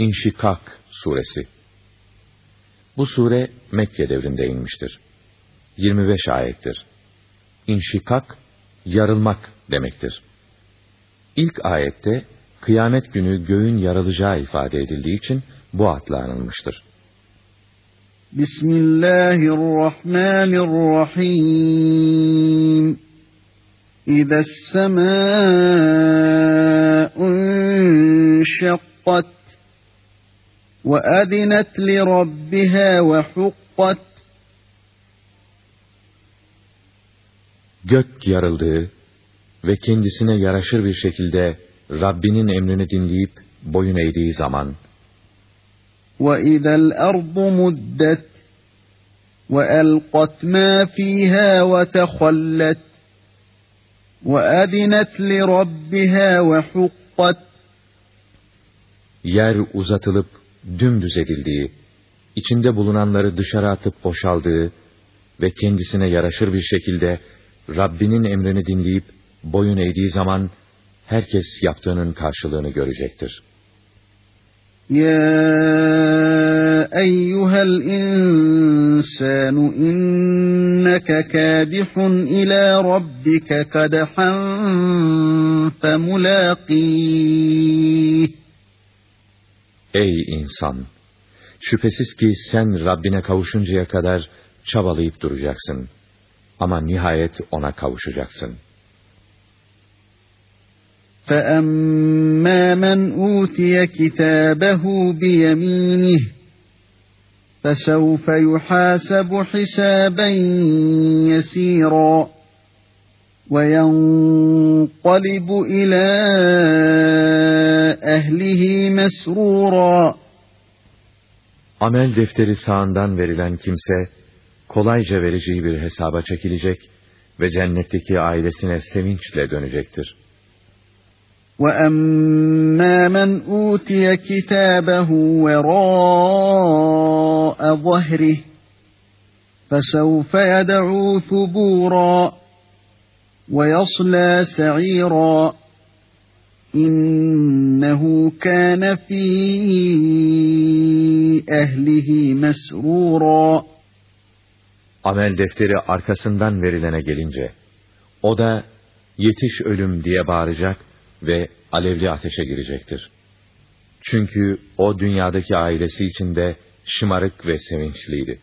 İnşikak suresi. Bu sure Mekke devrinde inmiştir. 25 ayettir. İnşikak yarılmak demektir. İlk ayette kıyamet günü göğün yarılacağı ifade edildiği için bu adla anılmıştır. Bismillahirrahmanirrahim. İza semâ'un şakkat ve adinet li rabbiha ve hukkat Gök yarıldığı ve kendisine yaraşır bir şekilde Rabbinin emrini dinleyip boyun eğdiği zaman وَإِذَا الْأَرْضُ مُدَّتْ وَأَلْقَتْ مَا فِيهَا وَتَخَلَّتْ وَأَذِنَتْ لِرَبِّهَا وَحُقَّتْ Yer uzatılıp dümdüz edildiği, içinde bulunanları dışarı atıp boşaldığı ve kendisine yaraşır bir şekilde Rabbinin emrini dinleyip boyun eğdiği zaman herkes yaptığının karşılığını görecektir. Ya eyyuhel insanu inneke kadihun ila rabbike kadhan femulaqih. Ey insan! Şüphesiz ki sen Rabbine kavuşuncaya kadar çabalayıp duracaksın. Ama nihayet ona kavuşacaksın.'' فأما من أوتي كتابه بيمينه فسوف يحاسب حسابا يسيرا وينقلب إلى أهله مسرورا Amel defteri sağından verilen kimse, kolayca vereceği bir hesaba çekilecek ve cennetteki ailesine sevinçle dönecektir. وَأَمَّا مَنْ أُوتِيَ كِتَابَهُ وَرَاءَ ظَهْرِهِ فَسَوْفَ يَدْعُو ثُبُورًا وَيَصْلَى سَعِيرًا إِنَّهُ كَانَ فِي أَهْلِهِ مَسْرُورًا Amel defteri arkasından verilene gelince, o da yetiş ölüm diye bağıracak ve alevli ateşe girecektir. Çünkü o dünyadaki ailesi içinde şımarık ve sevinçliydi.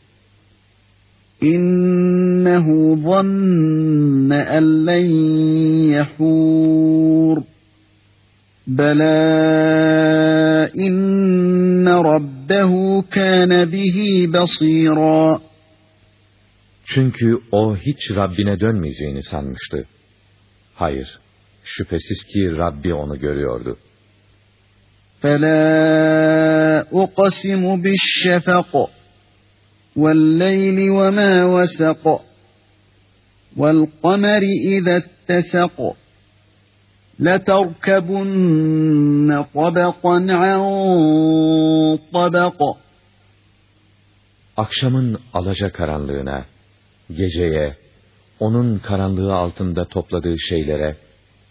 İnnehu zanne en len yehur. Bela inne rabbehu kâne bihi basîrâ. Çünkü o hiç Rabbine dönmeyeceğini sanmıştı. Hayır, Şüphesiz ki Rabbi onu görüyordu. فَلَا أُقَسِمُ بِالشَّفَقِ وَاللَّيْلِ وَمَا وَسَقَ وَالْقَمَرِ إِذَا اتَّسَقَ لَتَرْكَبُنَّ طَبَقًا عَنْ طَبَقٍ Akşamın alaca karanlığına, geceye, onun karanlığı altında topladığı şeylere,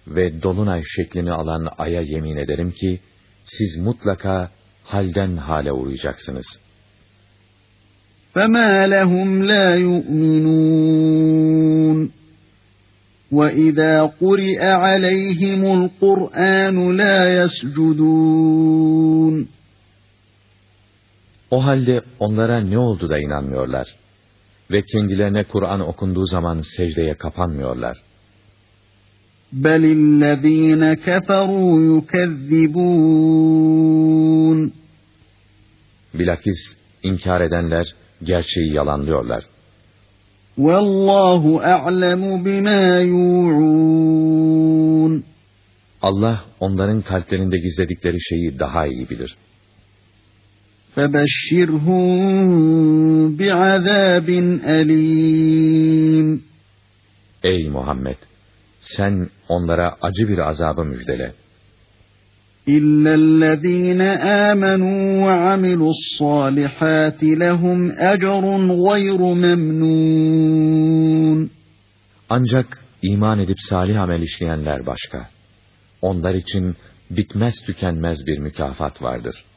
ve dolunay şeklini alan aya yemin ederim ki, siz mutlaka halden hale uğrayacaksınız. فَمَا لَهُمْ لَا يُؤْمِنُونَ وَإِذَا قُرِئَ عَلَيْهِمُ الْقُرْآنُ لَا يَسْجُدُونَ O halde onlara ne oldu da inanmıyorlar? Ve kendilerine Kur'an okunduğu zaman secdeye kapanmıyorlar. بَلِ الَّذ۪ينَ كَفَرُوا يُكَذِّبُونَ Bilakis inkar edenler gerçeği yalanlıyorlar. Vallahu a'lemu bima yu'un. Allah onların kalplerinde gizledikleri şeyi daha iyi bilir. Febeşşirhum bi'azabin elim. Ey Muhammed! Sen onlara acı bir azabı müjdele. İllellezîne âmenû ve amilu's-sâlihâti lehum ecrun gayru memnûn. Ancak iman edip salih amel işleyenler başka. Onlar için bitmez tükenmez bir mükafat vardır.''